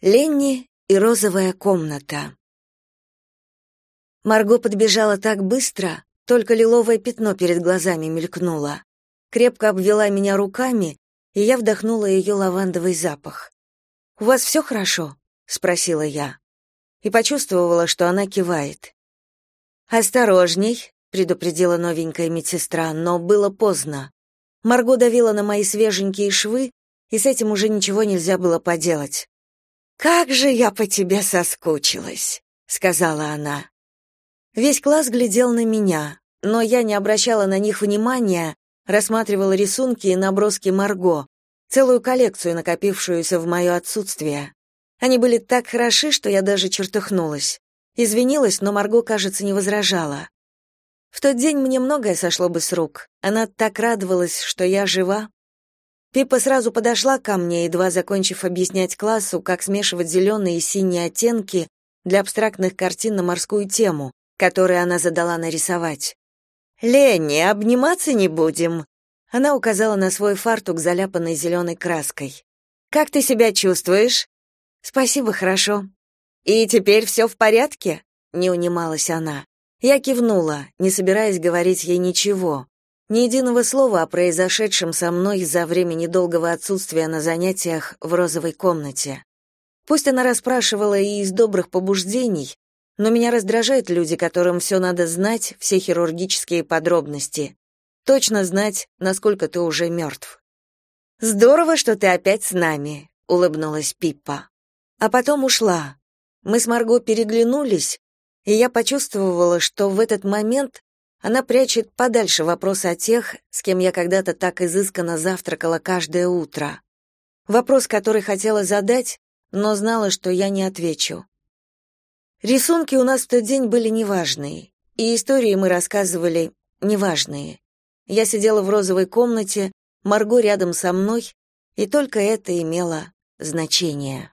Ленни и розовая комната. Марго подбежала так быстро, только лиловое пятно перед глазами мелькнуло. Крепко обвела меня руками, и я вдохнула ее лавандовый запах. «У вас все хорошо?» — спросила я. И почувствовала, что она кивает. «Осторожней», — предупредила новенькая медсестра, но было поздно. Марго давила на мои свеженькие швы, и с этим уже ничего нельзя было поделать. «Как же я по тебе соскучилась», — сказала она. Весь класс глядел на меня, но я не обращала на них внимания, рассматривала рисунки и наброски Марго, целую коллекцию, накопившуюся в мое отсутствие. Они были так хороши, что я даже чертыхнулась. Извинилась, но Марго, кажется, не возражала. В тот день мне многое сошло бы с рук. Она так радовалась, что я жива, Пипа сразу подошла ко мне, едва закончив объяснять классу, как смешивать зеленые и синие оттенки для абстрактных картин на морскую тему, которые она задала нарисовать. «Ленни, обниматься не будем?» Она указала на свой фартук, заляпанный зеленой краской. «Как ты себя чувствуешь?» «Спасибо, хорошо». «И теперь все в порядке?» — не унималась она. Я кивнула, не собираясь говорить ей ничего, ни единого слова о произошедшем со мной за время недолгого отсутствия на занятиях в розовой комнате. Пусть она расспрашивала и из добрых побуждений, но меня раздражают люди, которым все надо знать, все хирургические подробности. Точно знать, насколько ты уже мертв. «Здорово, что ты опять с нами», — улыбнулась Пиппа. А потом ушла. Мы с Марго переглянулись, и я почувствовала, что в этот момент она прячет подальше вопросы о тех, с кем я когда-то так изысканно завтракала каждое утро. Вопрос, который хотела задать, но знала, что я не отвечу. Рисунки у нас в тот день были неважные, и истории мы рассказывали неважные. Я сидела в розовой комнате, Марго рядом со мной, и только это имело значение.